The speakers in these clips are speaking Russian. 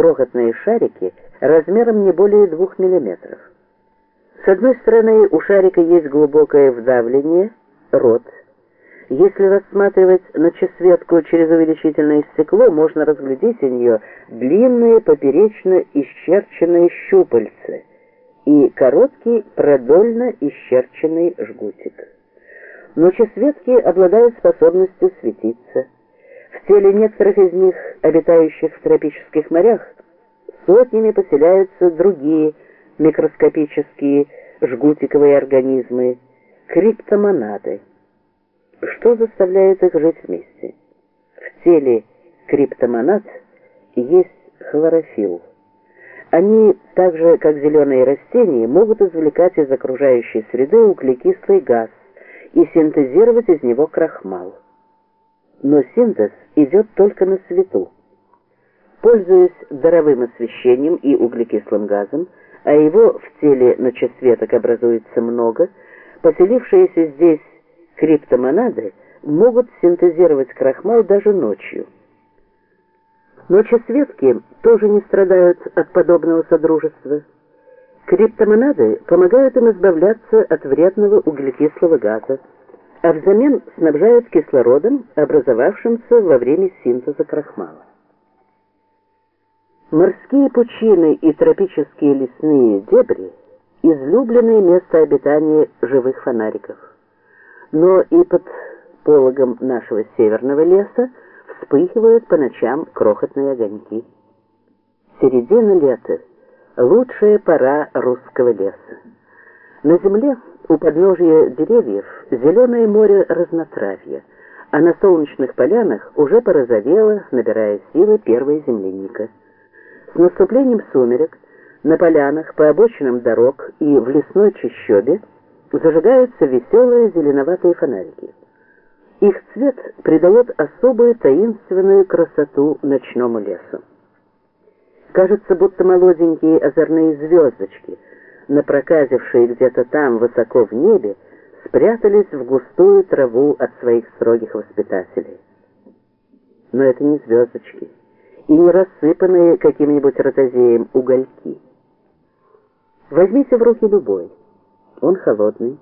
крохотные шарики размером не более 2 мм. С одной стороны у шарика есть глубокое вдавление, рот. Если рассматривать ночесветку через увеличительное стекло, можно разглядеть у нее длинные поперечно исчерченные щупальца и короткий продольно исчерченный жгутик. Ночесветки обладают способностью светиться. Теле некоторых из них, обитающих в тропических морях, сотнями поселяются другие микроскопические жгутиковые организмы, криптомонады. Что заставляет их жить вместе? В теле криптомонад есть хлорофилл. Они, так же как зеленые растения, могут извлекать из окружающей среды углекислый газ и синтезировать из него крахмал. Но синтез идет только на свету. Пользуясь даровым освещением и углекислым газом, а его в теле ночесветок образуется много, поселившиеся здесь криптомонады могут синтезировать крахмал даже ночью. Ночесветки тоже не страдают от подобного содружества. Криптомонады помогают им избавляться от вредного углекислого газа, а взамен снабжают кислородом, образовавшимся во время синтеза крахмала. Морские пучины и тропические лесные дебри – излюбленное место обитания живых фонариков. Но и под пологом нашего северного леса вспыхивают по ночам крохотные огоньки. Середина лета – лучшая пора русского леса. На земле у подножия деревьев зеленое море разнотравья, а на солнечных полянах уже порозовела, набирая силы, первая земляника – с наступлением сумерек на полянах, по обочинам дорог и в лесной чащобе зажигаются веселые зеленоватые фонарики. Их цвет придает особую таинственную красоту ночному лесу. Кажется, будто молоденькие озорные звездочки, напроказившие где-то там высоко в небе, спрятались в густую траву от своих строгих воспитателей. Но это не звездочки и не рассыпанные каким-нибудь ротозеем угольки. Возьмите в руки любой. Он холодный.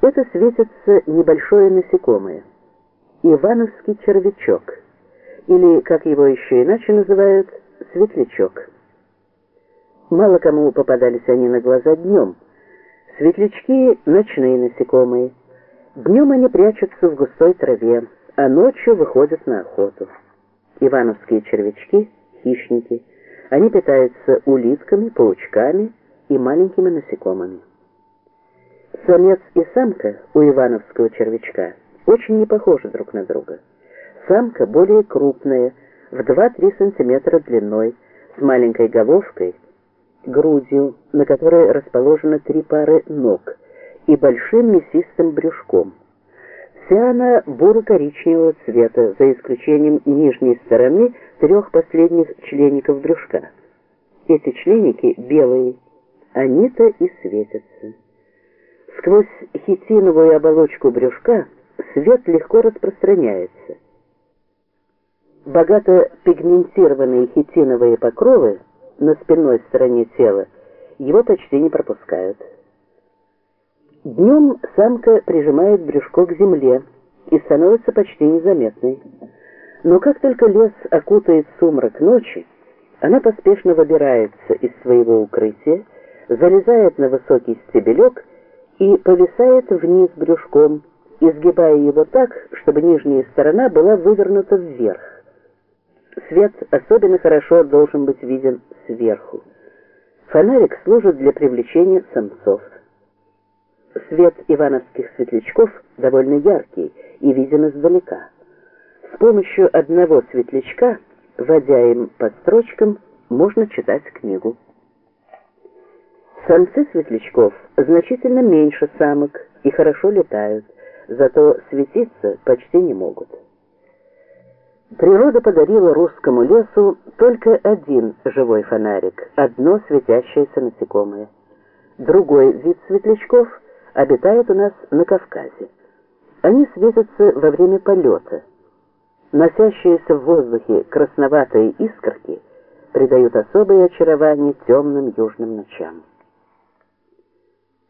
Это светится небольшое насекомое. Ивановский червячок. Или, как его еще иначе называют, светлячок. Мало кому попадались они на глаза днем. Светлячки — ночные насекомые. Днем они прячутся в густой траве, а ночью выходят на охоту. Ивановские червячки – хищники. Они питаются улитками, паучками и маленькими насекомыми. Самец и самка у ивановского червячка очень не похожи друг на друга. Самка более крупная, в 2-3 см длиной, с маленькой головкой, грудью, на которой расположено три пары ног, и большим мясистым брюшком – Вся она буро-коричневого цвета, за исключением нижней стороны трех последних члеников брюшка. Эти членики белые, они-то и светятся. Сквозь хитиновую оболочку брюшка свет легко распространяется. Богато пигментированные хитиновые покровы на спинной стороне тела его почти не пропускают. Днем самка прижимает брюшко к земле и становится почти незаметной. Но как только лес окутает сумрак ночи, она поспешно выбирается из своего укрытия, залезает на высокий стебелек и повисает вниз брюшком, изгибая его так, чтобы нижняя сторона была вывернута вверх. Свет особенно хорошо должен быть виден сверху. Фонарик служит для привлечения самцов. Свет ивановских светлячков довольно яркий и виден издалека. С помощью одного светлячка, водя им по строчкам, можно читать книгу. Самцы светлячков значительно меньше самок и хорошо летают, зато светиться почти не могут. Природа подарила русскому лесу только один живой фонарик, одно светящееся насекомое. Другой вид светлячков – обитают у нас на Кавказе. Они светятся во время полета. Носящиеся в воздухе красноватые искорки придают особое очарование темным южным ночам.